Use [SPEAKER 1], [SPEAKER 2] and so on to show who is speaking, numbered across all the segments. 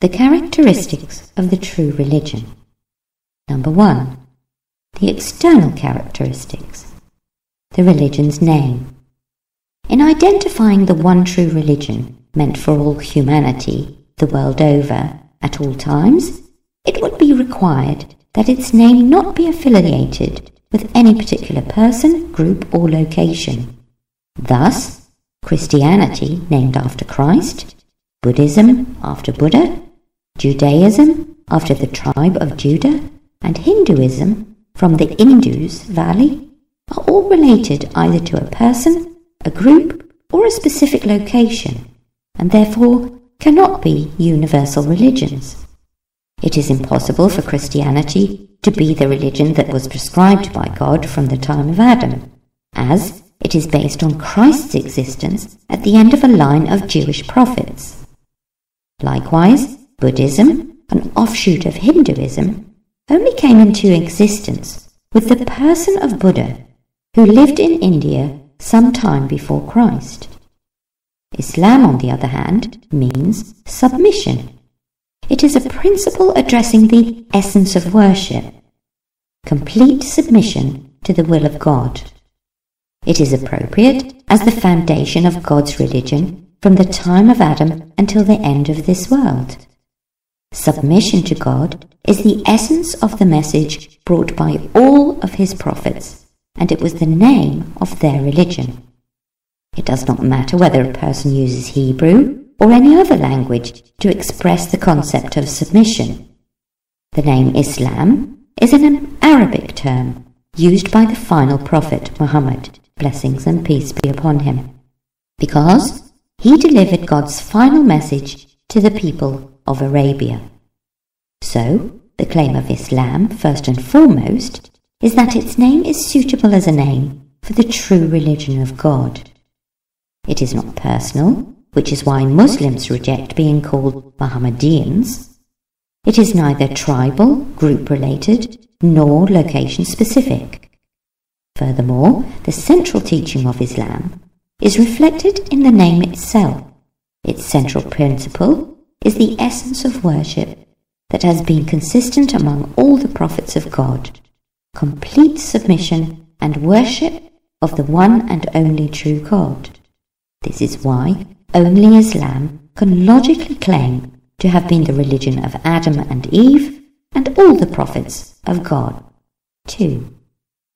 [SPEAKER 1] The characteristics of the true religion. Number one, the external characteristics. The religion's name. In identifying the one true religion meant for all humanity the world over at all times, it would be required that its name not be affiliated with any particular person, group, or location. Thus, Christianity, named after Christ, Buddhism, after Buddha, Judaism, after the tribe of Judah, and Hinduism, from the Indus Valley, are all related either to a person, a group, or a specific location, and therefore cannot be universal religions. It is impossible for Christianity to be the religion that was prescribed by God from the time of Adam, as it is based on Christ's existence at the end of a line of Jewish prophets. Likewise, Buddhism, an offshoot of Hinduism, only came into existence with the person of Buddha, who lived in India some time before Christ. Islam, on the other hand, means submission. It is a principle addressing the essence of worship, complete submission to the will of God. It is appropriate as the foundation of God's religion from the time of Adam until the end of this world. Submission to God is the essence of the message brought by all of his prophets, and it was the name of their religion. It does not matter whether a person uses Hebrew or any other language to express the concept of submission. The name Islam is an Arabic term used by the final prophet Muhammad, blessings and peace be upon him, because he delivered God's final message to the people of Arabia. So, the claim of Islam, first and foremost, is that its name is suitable as a name for the true religion of God. It is not personal, which is why Muslims reject being called Mohammedans. It is neither tribal, group related, nor location specific. Furthermore, the central teaching of Islam is reflected in the name itself. Its central principle is the essence of worship that has been consistent among all the prophets of God complete submission and worship of the one and only true God. This is why only Islam can logically claim to have been the religion of Adam and Eve and all the prophets of God. 2.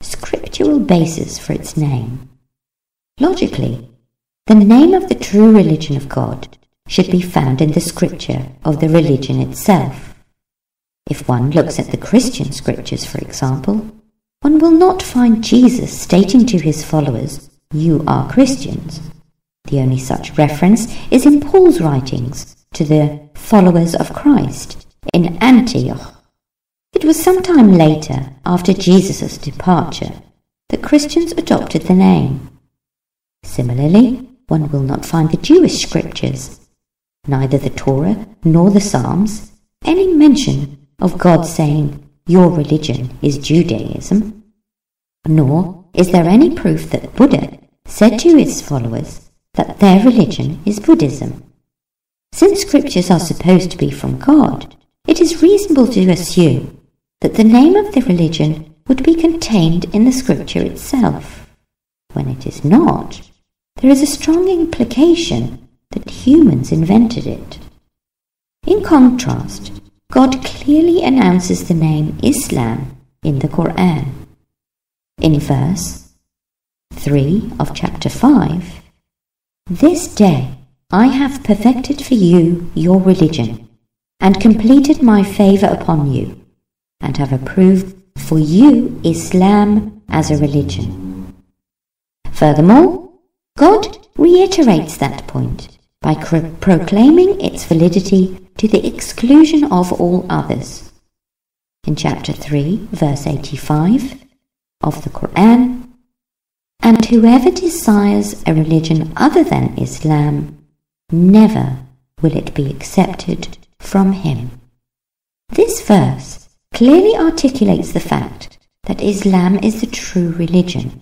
[SPEAKER 1] Scriptural basis for its name. Logically, the name of the true religion of God should be found in the scripture of the religion itself. If one looks at the Christian scriptures, for example, one will not find Jesus stating to his followers, You are Christians. The only such reference is in Paul's writings to the followers of Christ in Antioch. It was some time later, after Jesus' departure, that Christians adopted the name. Similarly, one will not find the Jewish scriptures, neither the Torah nor the Psalms, any mention of God saying, Your religion is Judaism. Nor is there any proof that Buddha said to his followers, that their religion is Buddhism. Since scriptures are supposed to be from God, it is reasonable to assume that the name of the religion would be contained in the scripture itself. When it is not, there is a strong implication that humans invented it. In contrast, God clearly announces the name Islam in the Quran. In verse 3 of chapter 5, this day I have perfected for you your religion, and completed my favour upon you, and have approved for you Islam as a religion. Furthermore, God reiterates that point by proclaiming its validity to the exclusion of all others. In chapter 3, verse 85 of the Quran, and whoever desires a religion other than Islam, never will it be accepted from him. This verse clearly articulates the fact that Islam is the true religion.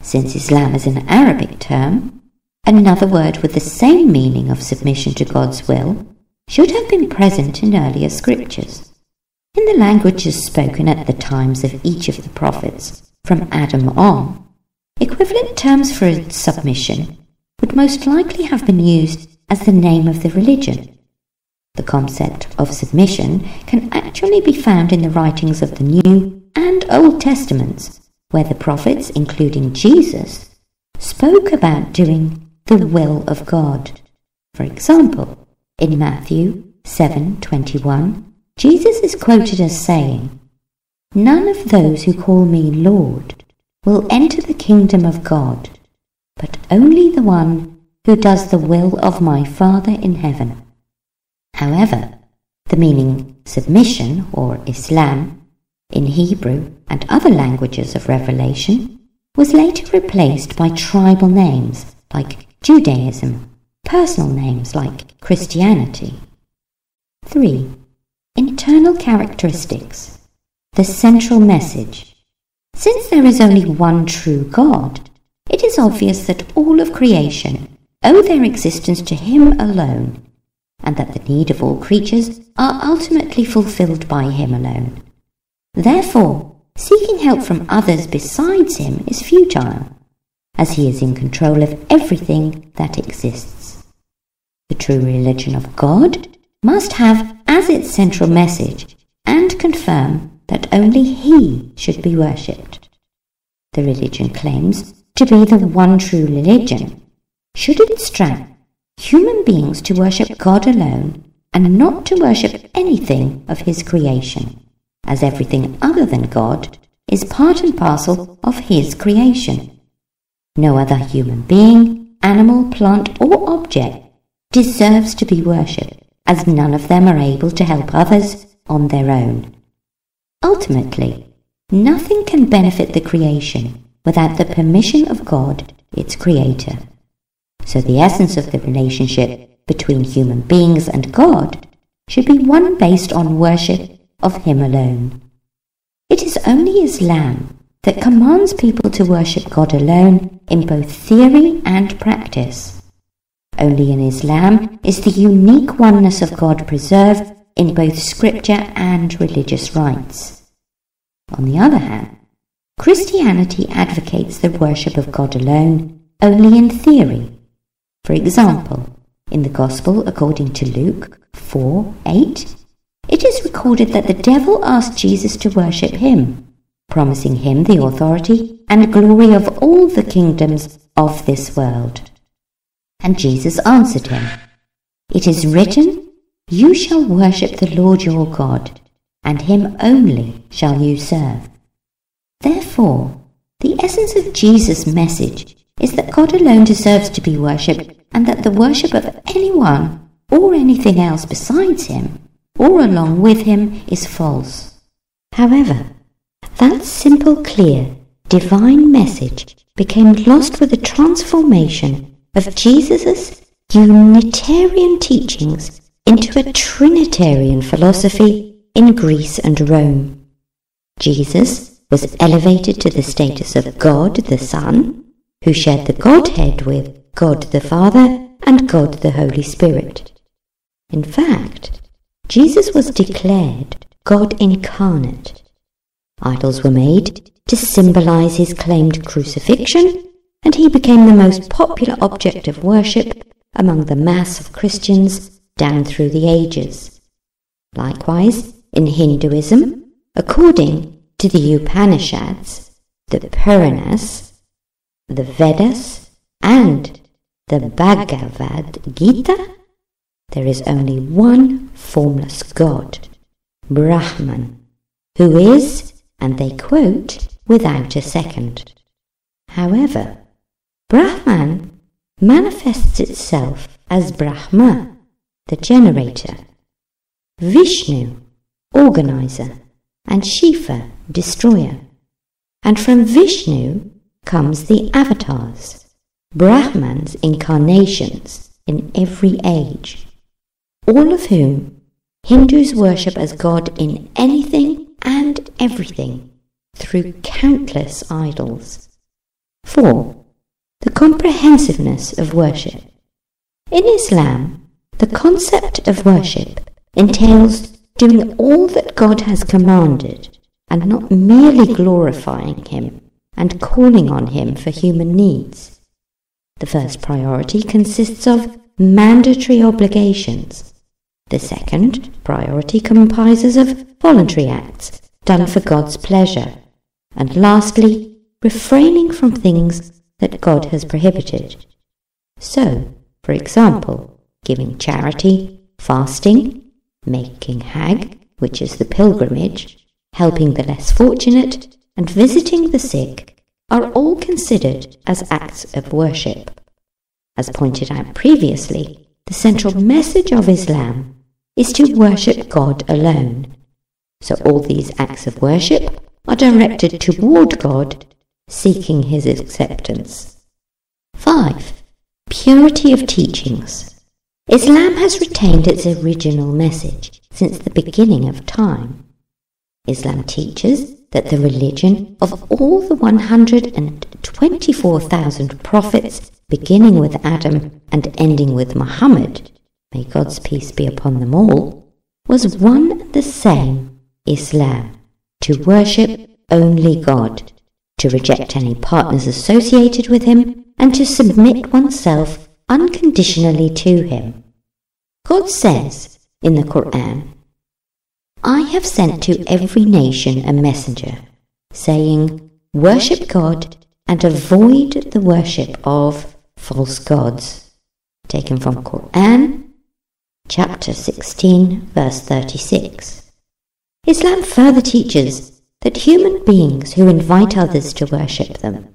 [SPEAKER 1] Since Islam is an Arabic term, another word with the same meaning of submission to God's will, should have been present in earlier scriptures. In the languages spoken at the times of each of the prophets, from Adam on, equivalent terms for submission would most likely have been used as the name of the religion. The concept of submission can actually be found in the writings of the New and Old Testaments, where the prophets, including Jesus, spoke about doing the will of God. For example, in Matthew 7:21, Jesus is quoted as saying, "None of those who call me Lord will enter the kingdom of God, but only the one who does the will of my Father in heaven." However, the meaning submission or Islam in Hebrew and other languages of Revelation was later replaced by tribal names like Judaism, personal names like Christianity. 3. Internal characteristics. The central message. Since there is only one true God, it is obvious that all of creation owe their existence to Him alone, and that the need of all creatures are ultimately fulfilled by Him alone. Therefore, seeking help from others besides Him is futile, as He is in control of everything that exists. The true religion of God must have as its central message and confirm that only He should be worshipped. The religion claims to be the one true religion should it instruct human beings to worship God alone and not to worship anything of His creation as everything other than God is part and parcel of His creation. No other human being, animal, plant, or object deserves to be worshipped, as none of them are able to help others on their own. Ultimately, nothing can benefit the creation without the permission of God, its creator. So the essence of the relationship between human beings and God should be one based on worship of Him alone. It is only Islam that commands people to worship God alone in both theory and practice. Only in Islam is the unique oneness of God preserved in both scripture and religious rites. On the other hand, Christianity advocates the worship of God alone only in theory. For example, in the Gospel according to Luke 4 8, it is recorded that the devil asked Jesus to worship him, promising him the authority and glory of all the kingdoms of this world. And Jesus answered him, It is written, You shall worship the Lord your God, and him only shall you serve. Therefore, the essence of Jesus' message is that God alone deserves to be worshipped, and that the worship of anyone or anything else besides him or along with him is false. However, that simple, clear, divine message became lost with the transformation of Jesus' Unitarian teachings into a Trinitarian philosophy in Greece and Rome. Jesus was elevated to the status of God the Son, who shared the Godhead with God the Father and God the Holy Spirit. In fact, Jesus was declared God incarnate. Idols were made to symbolize his claimed crucifixion, and he became the most popular object of worship among the mass of Christians down through the ages. Likewise, in Hinduism, according to the Upanishads, the Puranas, the Vedas, and the Bhagavad Gita, there is only one formless God, Brahman, who is, and they quote, without a second. However, Brahman manifests itself as Brahma, the generator, Vishnu, organizer, and Shiva, destroyer. And from Vishnu comes the avatars, Brahman's incarnations in every age all of whom Hindus worship as God in anything everything through countless idols. 4. The comprehensiveness of worship. In Islam, The concept of worship entails doing all that God has commanded and not merely glorifying Him and calling on Him for human needs. The first priority consists of mandatory obligations. The second priority comprises of voluntary acts done for God's pleasure. And lastly, refraining from things that God has prohibited. So, for example, giving charity, fasting, making Hajj, which is the pilgrimage, helping the less fortunate, and visiting the sick are all considered as acts of worship. As pointed out previously, the central message of Islam is to worship God alone. So all these acts of worship are directed toward God, seeking His acceptance. 5. Purity of teachings. Islam has retained its original message since the beginning of time. Islam teaches that the religion of all the 124,000 prophets, beginning with Adam and ending with Muhammad, may God's peace be upon them all, was one and the same Islam, to worship only God, to reject any partners associated with him, and to submit oneself unconditionally to him. God says in the Quran, I have sent to every nation a messenger, saying, Worship God and avoid the worship of false gods. Taken from Quran, chapter 16, verse 36. Islam further teaches that human beings who invite others to worship them,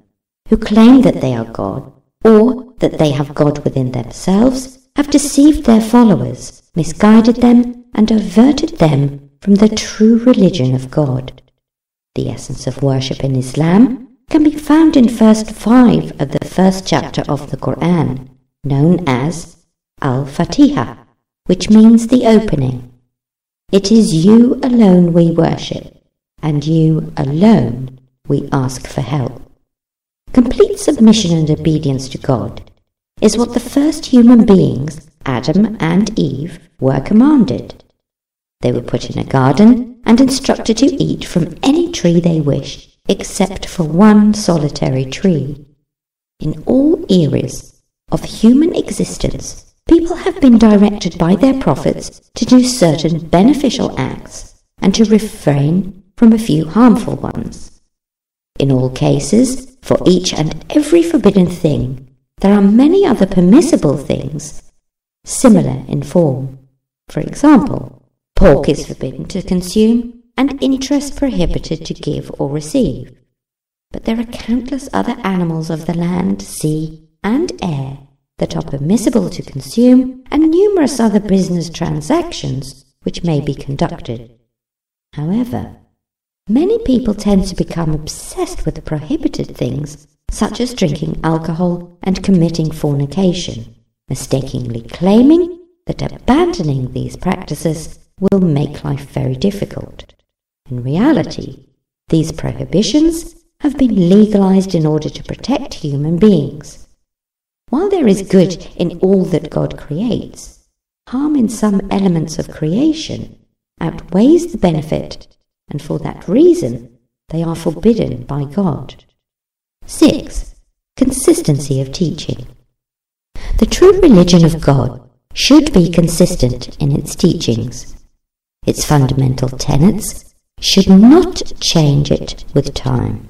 [SPEAKER 1] who claim that they are God, or that they have God within themselves, have deceived their followers, misguided them, and averted them from the true religion of God. The essence of worship in Islam can be found in first five of the first chapter of the Quran, known as Al-Fatiha, which means the opening. It is you alone we worship, and you alone we ask for help. Complete submission and obedience to God is what the first human beings, Adam and Eve, were commanded. They were put in a garden and instructed to eat from any tree they wished, except for one solitary tree. In all eras of human existence, people have been directed by their prophets to do certain beneficial acts and to refrain from a few harmful ones. In all cases, for each and every forbidden thing, there are many other permissible things, similar in form. For example, Pork is forbidden to consume and interest prohibited to give or receive. But there are countless other animals of the land, sea, and air that are permissible to consume and numerous other business transactions which may be conducted. However, many people tend to become obsessed with prohibited things such as drinking alcohol and committing fornication, mistakenly claiming that abandoning these practices will make life very difficult. In reality, these prohibitions have been legalized in order to protect human beings. While there is good in all that God creates, harm in some elements of creation outweighs the benefit, and for that reason they are forbidden by God. 6. Consistency of teaching. The true religion of God should be consistent in its teachings its fundamental tenets, should not change it with time.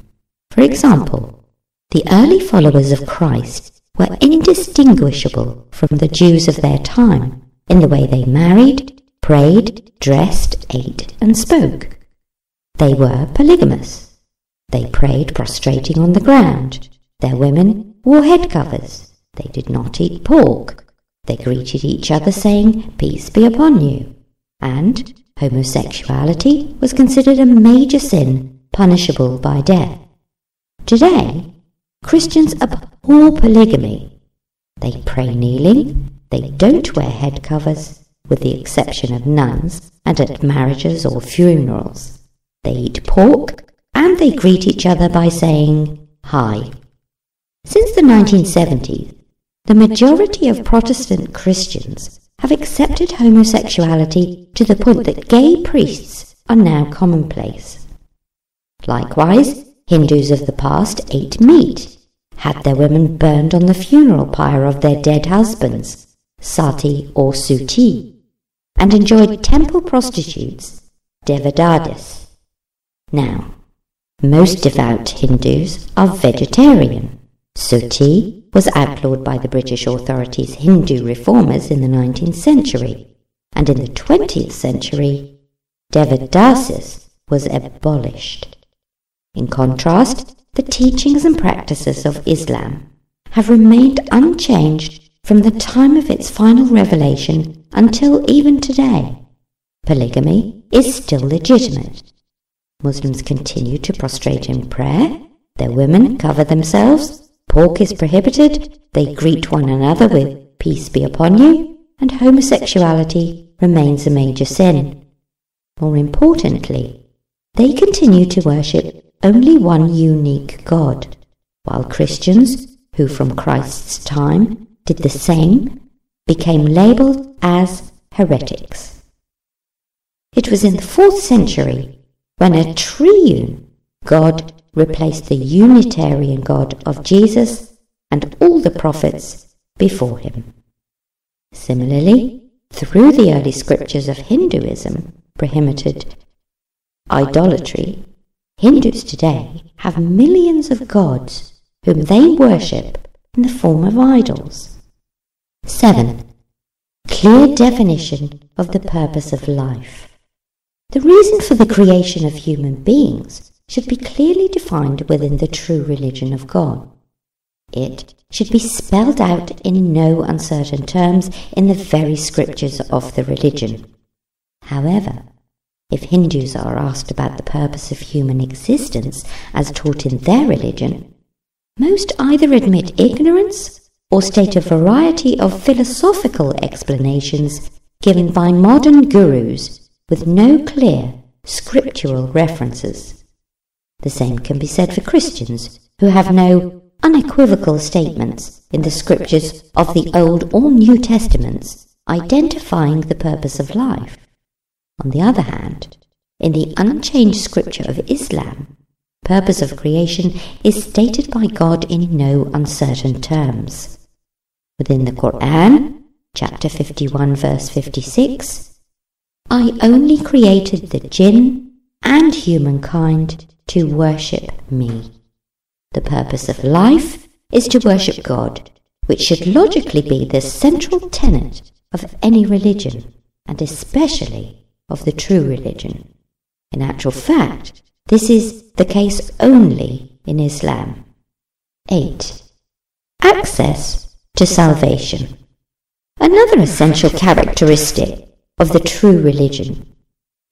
[SPEAKER 1] For example, the early followers of Christ were indistinguishable from the Jews of their time in the way they married, prayed, dressed, ate, and spoke. They were polygamous. They prayed prostrating on the ground. Their women wore head covers. They did not eat pork. They greeted each other saying, Peace be upon you. And homosexuality was considered a major sin punishable by death. Today, Christians abhor polygamy. They pray kneeling, they don't wear head covers, with the exception of nuns and at marriages or funerals. They eat pork, and they greet each other by saying, Hi. Since the 1970s, the majority of Protestant Christians have accepted homosexuality to the point that gay priests are now commonplace. Likewise, Hindus of the past ate meat, had their women burned on the funeral pyre of their dead husbands, sati or suttee, and enjoyed temple prostitutes, devadasis. Now, most devout Hindus are vegetarian. Suttee was outlawed by the British authorities' Hindu reformers in the 19th century, and in the 20th century, Devadasis was abolished. In contrast, the teachings and practices of Islam have remained unchanged from the time of its final revelation until even today. Polygamy is still legitimate. Muslims continue to prostrate in prayer, their women cover themselves, pork is prohibited, they greet one another with peace be upon you, and homosexuality remains a major sin. More importantly, they continue to worship only one unique God, while Christians, who from Christ's time did the same, became labelled as heretics. It was in the fourth century when a triune God replaced the Unitarian God of Jesus and all the prophets before him. Similarly, through the early scriptures of Hinduism prohibited idolatry Hindus today have millions of gods whom they worship in the form of idols. 7. Clear definition of the purpose of life. The reason for the creation of human beings should be clearly defined within the true religion of God. It should be spelled out in no uncertain terms in the very scriptures of the religion. However, if Hindus are asked about the purpose of human existence as taught in their religion, most either admit ignorance or state a variety of philosophical explanations given by modern gurus with no clear scriptural references. The same can be said for Christians who have no unequivocal statements in the scriptures of the Old or New Testaments identifying the purpose of life. On the other hand, in the unchanged scripture of Islam, purpose of creation is stated by God in no uncertain terms. Within the Quran, chapter 51, verse 56, I only created the jinn and humankind to worship me. The purpose of life is to worship God, which should logically be the central tenet of any religion, and especially of the true religion. In actual fact, this is the case only in Islam. 8. Access to salvation. Another essential characteristic of the true religion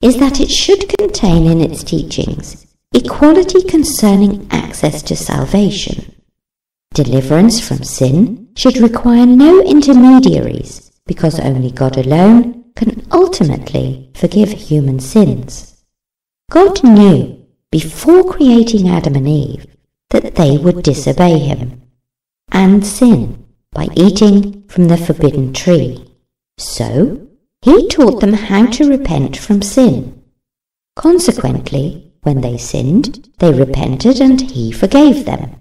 [SPEAKER 1] is that it should contain in its teachings equality concerning access to salvation. Deliverance from sin should require no intermediaries because only God alone can ultimately forgive human sins. God knew before creating Adam and Eve that they would disobey him and sin by eating from the forbidden tree. So, he taught them how to repent from sin. Consequently, when they sinned, they repented and he forgave them.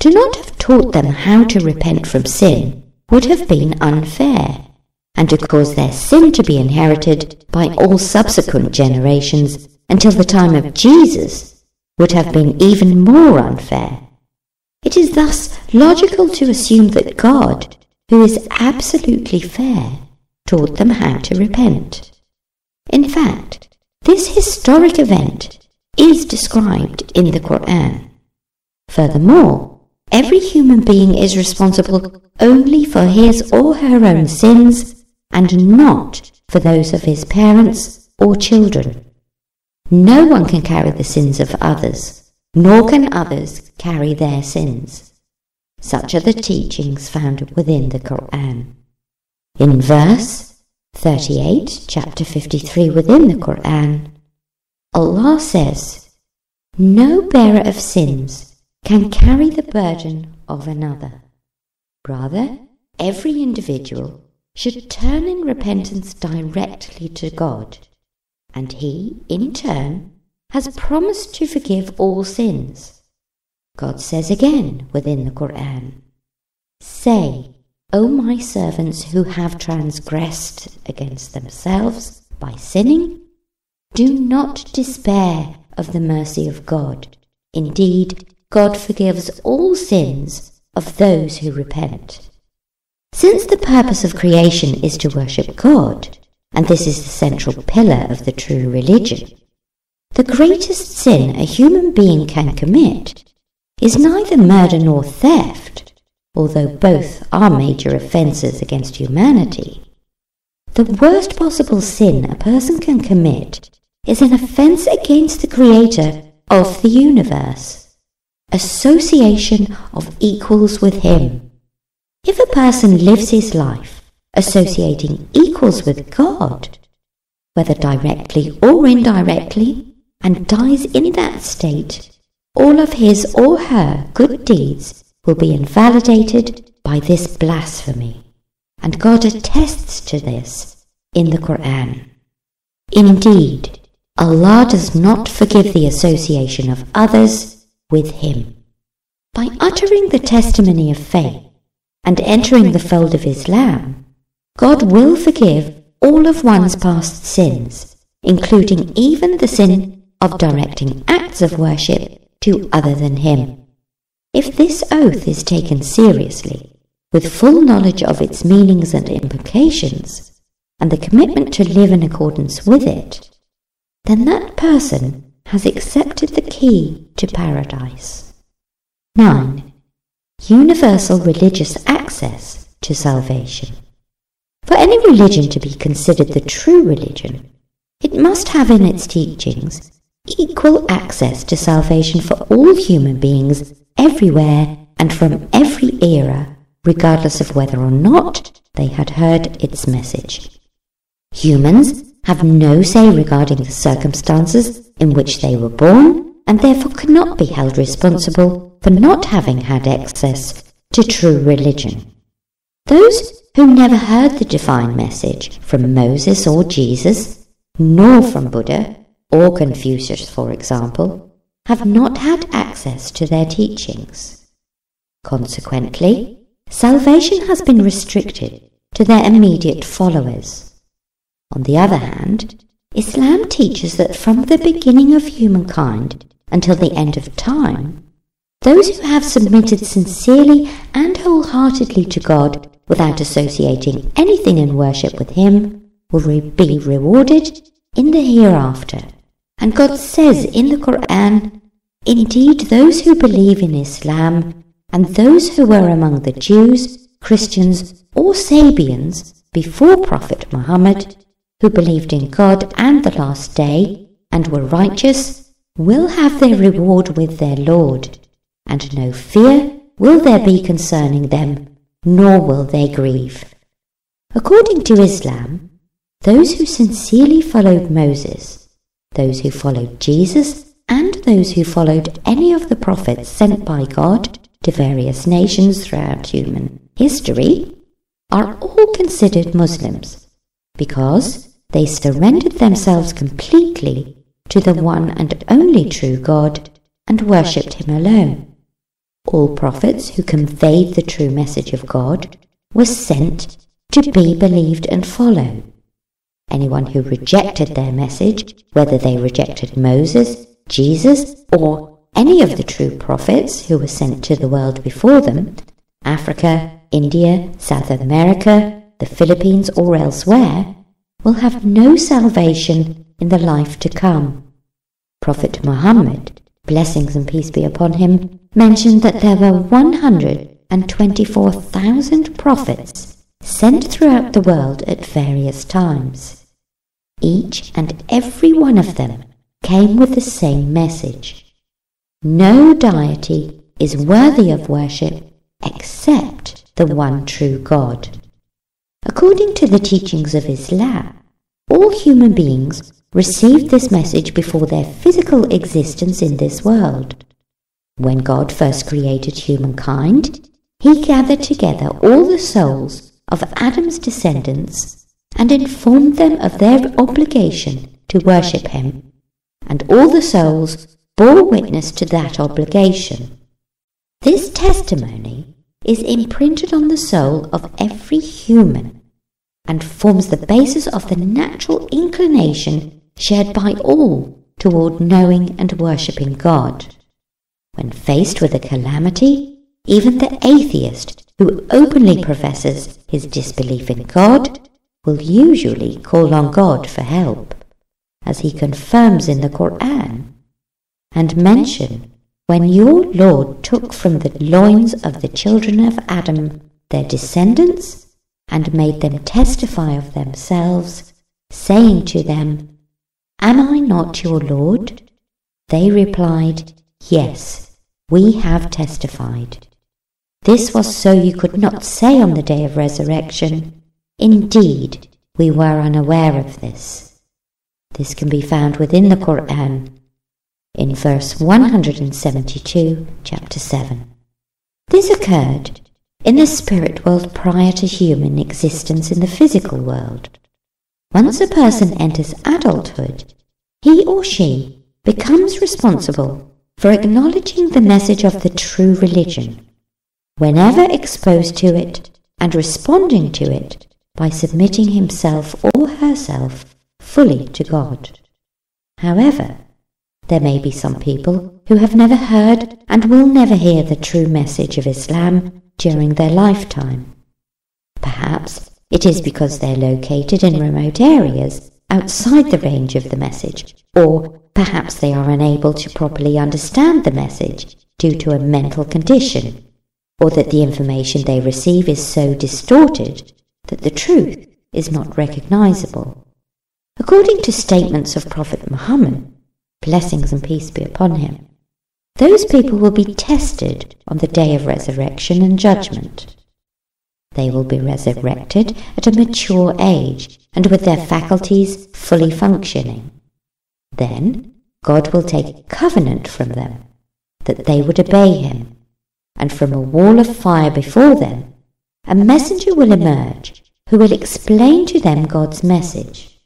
[SPEAKER 1] To not have taught them how to repent from sin would have been unfair and to cause their sin to be inherited by all subsequent generations until the time of Jesus would have been even more unfair. It is thus logical to assume that God, who is absolutely fair, taught them how to repent. In fact, this historic event is described in the Quran. Furthermore, every human being is responsible only for his or her own sins and not for those of his parents or children. No one can carry the sins of others, nor can others carry their sins. Such are the teachings found within the Quran. In verse 38, chapter 53 within the Quran, Allah says, No bearer of sins can carry the burden of another. Rather, every individual should turn in repentance directly to God, and He, in turn, has promised to forgive all sins. God says again within the Quran, Say, O my servants who have transgressed against themselves by sinning, do not despair of the mercy of God. Indeed, God forgives all sins of those who repent. Since the purpose of creation is to worship God, and this is the central pillar of the true religion, the greatest sin a human being can commit is neither murder nor theft, although both are major offences against humanity. The worst possible sin a person can commit is an offence against the Creator of the universe, association of equals with Him. If a person lives his life associating equals with God, whether directly or indirectly, and dies in that state, all of his or her good deeds will be invalidated by this blasphemy and God attests to this in the Quran. Indeed, Allah does not forgive the association of others with Him. By uttering the testimony of faith and entering the fold of Islam, God will forgive all of one's past sins, including even the sin of directing acts of worship to other than Him. If this oath is taken seriously, with full knowledge of its meanings and implications, and the commitment to live in accordance with it, then that person has accepted the key to paradise. 9. Universal religious access to salvation. For any religion to be considered the true religion, it must have in its teachings equal access to salvation for all human beings everywhere and from every era regardless of whether or not they had heard its message. Humans have no say regarding the circumstances in which they were born and therefore cannot be held responsible for not having had access to true religion. Those who never heard the divine message from Moses or Jesus, nor from Buddha or Confucius, for example, have not had access to their teachings. Consequently, salvation has been restricted to their immediate followers. On the other hand, Islam teaches that from the beginning of humankind until the end of time, those who have submitted sincerely and wholeheartedly to God without associating anything in worship with Him will re- be rewarded in the hereafter. And God says in the Quran, Indeed, those who believe in Islam and those who were among the Jews, Christians, or Sabians before Prophet Muhammad, who believed in God and the last day and were righteous, will have their reward with their Lord, and no fear will there be concerning them, nor will they grieve. According to Islam, those who sincerely followed Moses, those who followed Jesus, and those who followed any of the prophets sent by God to various nations throughout human history are all considered Muslims because they surrendered themselves completely to the one and only true God and worshipped Him alone. All prophets who conveyed the true message of God were sent to be believed and followed. Anyone who rejected their message, whether they rejected Moses, Jesus, or any of the true prophets who were sent to the world before them, Africa, India, South America, the Philippines, or elsewhere, will have no salvation in the life to come. Prophet Muhammad, blessings and peace be upon him, mentioned that there were 124,000 prophets sent throughout the world at various times. Each and every one of them came with the same message. No deity is worthy of worship except the one true God. According to the teachings of Islam, all human beings received this message before their physical existence in this world. When God first created humankind, he gathered together all the souls of Adam's descendants and informed them of their obligation to worship him, and all the souls bore witness to that obligation. This testimony is imprinted on the soul of every human and forms the basis of the natural inclination shared by all toward knowing and worshipping God. When faced with a calamity, even the atheist who openly professes his disbelief in God will usually call on God for help, as he confirms in the Quran, and mention when your Lord took from the loins of the children of Adam their descendants and made them testify of themselves, saying to them, Am I not your Lord? They replied, Yes, we have testified. This was so you could not say on the day of resurrection, Indeed, we were unaware of this. This can be found within the Quran in verse 172, chapter 7. This occurred in the spirit world prior to human existence in the physical world. Once a person enters adulthood, he or she becomes responsible for acknowledging the message of the true religion, whenever exposed to it and responding to it by submitting himself or herself fully to God. However, there may be some people who have never heard and will never hear the true message of Islam during their lifetime. Perhaps it is because they're located in remote areas outside the range of the message, or perhaps they are unable to properly understand the message due to a mental condition, or that the information they receive is so distorted that the truth is not recognizable. According to statements of Prophet Muhammad, blessings and peace be upon him, those people will be tested on the day of resurrection and judgment. They will be resurrected at a mature age and with their faculties fully functioning. Then God will take covenant from them that they would obey him, and from a wall of fire before them, a messenger will emerge who will explain to them God's message,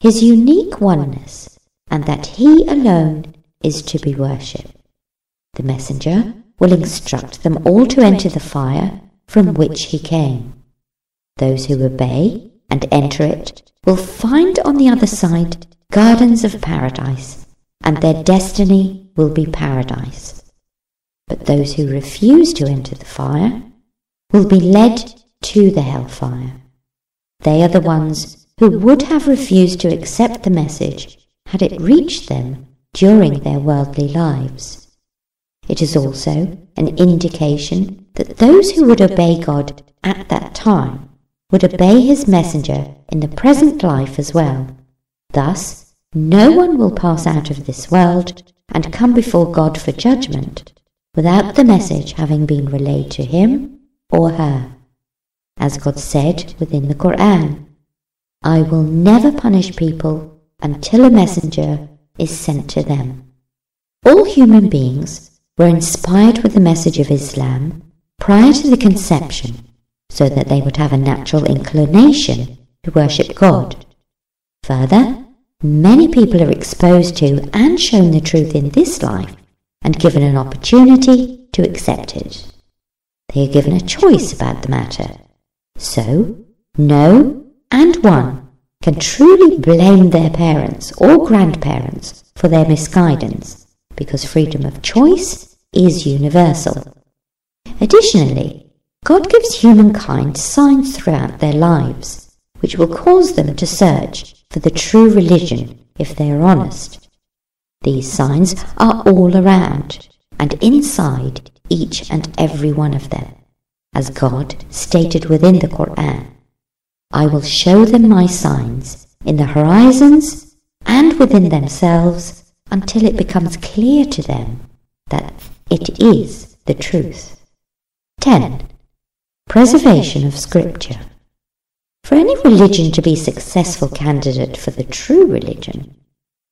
[SPEAKER 1] his unique oneness, and that he alone is to be worshipped. The messenger will instruct them all to enter the fire from which he came. Those who obey and enter it will find on the other side gardens of paradise, and their destiny will be paradise. But those who refuse to enter the fire will be led to the hellfire. They are the ones who would have refused to accept the message had it reached them during their worldly lives. It is also an indication that those who would obey God at that time would obey his messenger in the present life as well. Thus, no one will pass out of this world and come before God for judgment without the message having been relayed to him or her. As God said within the Quran, I will never punish people until a messenger is sent to them. All human beings were inspired with the message of Islam prior to the conception so that they would have a natural inclination to worship God. Further, many people are exposed to and shown the truth in this life and given an opportunity to accept it. They are given a choice about the matter. So, no and one can truly blame their parents or grandparents for their misguidance because freedom of choice is universal. Additionally, God gives humankind signs throughout their lives, which will cause them to search for the true religion if they are honest. These signs are all around and inside each and every one of them, as God stated within the Quran. I will show them my signs in the horizons and within themselves until it becomes clear to them that it is the truth. 10. Preservation of Scripture. For any religion to be a successful candidate for the true religion,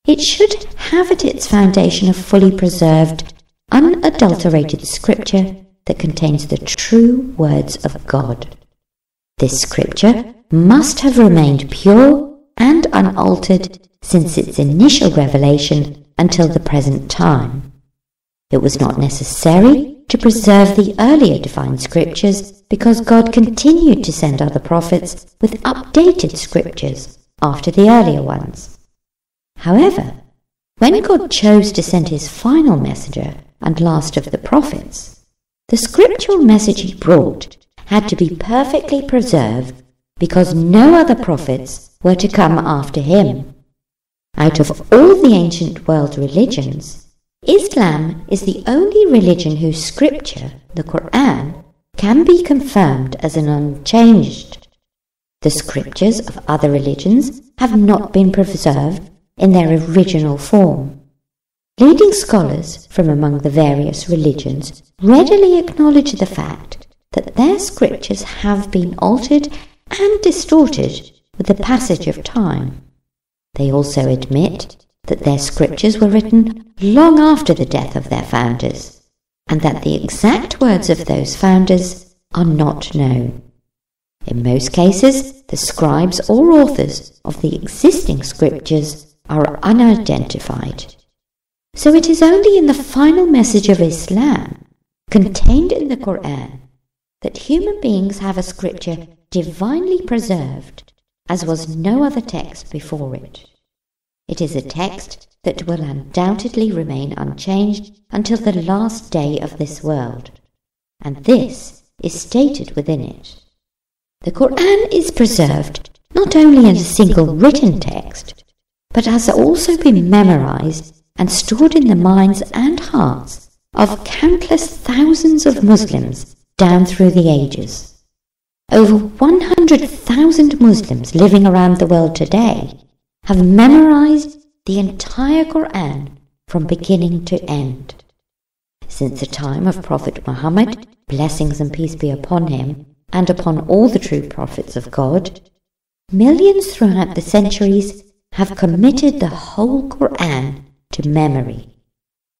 [SPEAKER 1] it should have at its foundation a fully preserved, unadulterated scripture that contains the true words of God. This scripture must have remained pure and unaltered since its initial revelation until the present time. It was not necessary to preserve the earlier divine scriptures because God continued to send other prophets with updated scriptures after the earlier ones. However, when God chose to send his final messenger and last of the prophets, the scriptural message he brought had to be perfectly preserved because no other prophets were to come after him. Out of all the ancient world religions, Islam is the only religion whose scripture, the Quran, can be confirmed as an unchanged. The scriptures of other religions have not been preserved in their original form. Leading scholars from among the various religions readily acknowledge the fact that their scriptures have been altered and distorted with the passage of time. They also admit that their scriptures were written long after the death of their founders, and that the exact words of those founders are not known. In most cases, the scribes or authors of the existing scriptures are unidentified. So it is only in the final message of Islam, contained in the Quran, that human beings have a scripture divinely preserved, as was no other text before it. It is a text that will undoubtedly remain unchanged until the last day of this world, and this is stated within it. The Quran is preserved not only in a single written text, but has also been memorized and stored in the minds and hearts of countless thousands of Muslims down through the ages. Over 100,000 Muslims living around the world today have memorized the entire Quran from beginning to end. Since the time of Prophet Muhammad, blessings and peace be upon him, and upon all the true prophets of God, millions throughout the centuries have committed the whole Quran to memory.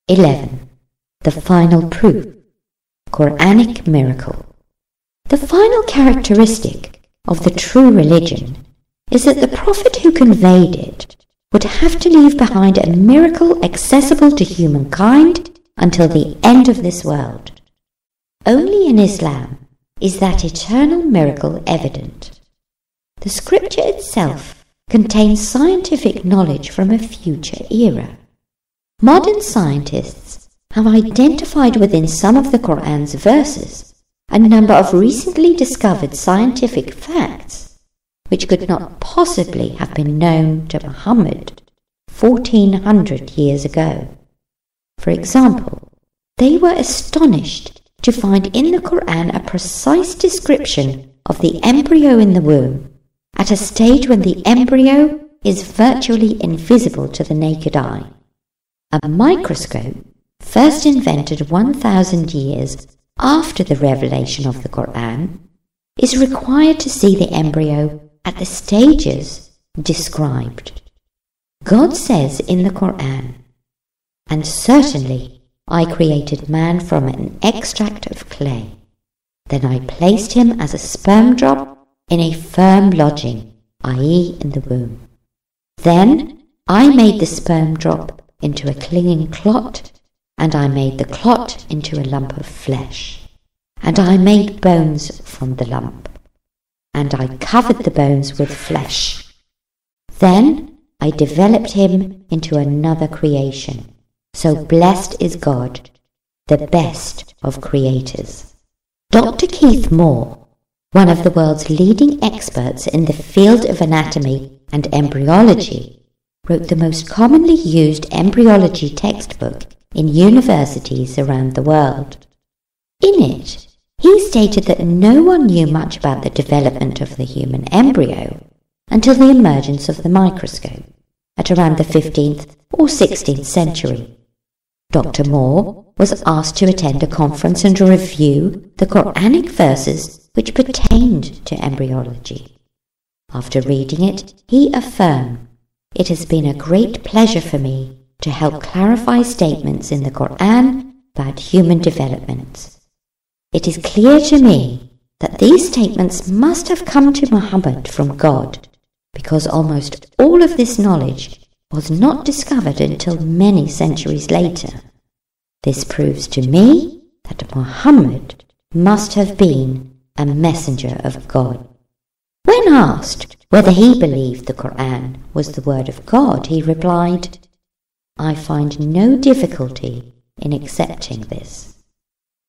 [SPEAKER 1] 11. The final proof Quranic miracle. The final characteristic of the true religion is that the prophet who conveyed it would have to leave behind a miracle accessible to humankind until the end of this world. Only in Islam is that eternal miracle evident. The scripture itself contains scientific knowledge from a future era. Modern scientists have identified within some of the Quran's verses a number of recently discovered scientific facts which could not possibly have been known to Muhammad 1400 years ago. For example, they were astonished to find in the Quran a precise description of the embryo in the womb at a stage when the embryo is virtually invisible to the naked eye. A microscope, first invented 1,000 years after the revelation of the Quran is required to see the embryo at the stages described. God says in the Quran, And certainly I created man from an extract of clay. Then I placed him as a sperm drop in a firm lodging, i.e., in the womb. Then I made the sperm drop into a clinging clot and I made the clot into a lump of flesh. And I made bones from the lump. And I covered the bones with flesh. Then I developed him into another creation. So blessed is God, the best of creators. Dr. Keith Moore, one of the world's leading experts in the field of anatomy and embryology, wrote the most commonly used embryology textbook in universities around the world. In it, he stated that no one knew much about the development of the human embryo until the emergence of the microscope at around the 15th or 16th century. Dr. Moore was asked to attend a conference and to review the Quranic verses which pertained to embryology. After reading it, he affirmed, It has been a great pleasure for me to help clarify statements in the Quran about human development. It is clear to me that these statements must have come to Muhammad from God, because almost all of this knowledge was not discovered until many centuries later. This proves to me that Muhammad must have been a messenger of God. When asked whether he believed the Quran was the word of God, he replied, I find no difficulty in accepting this.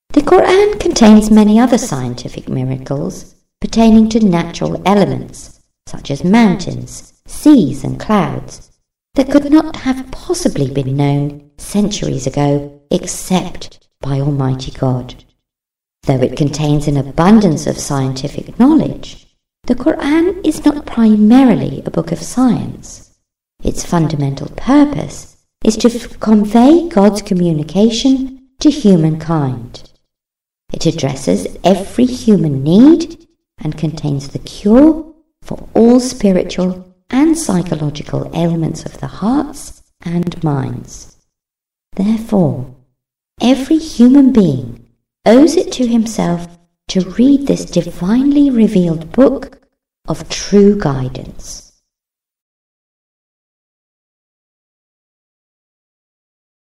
[SPEAKER 1] The Quran contains many other scientific miracles pertaining to natural elements, such as mountains, seas, and clouds, that could not have possibly been known centuries ago except by Almighty God. Though it contains an abundance of scientific knowledge, the Quran is not primarily a book of science. Its fundamental purpose is to convey God's communication to humankind. It addresses every human need and contains the cure for all spiritual and psychological ailments of the hearts and minds. Therefore, every human being owes it to himself to read this divinely revealed book of true guidance.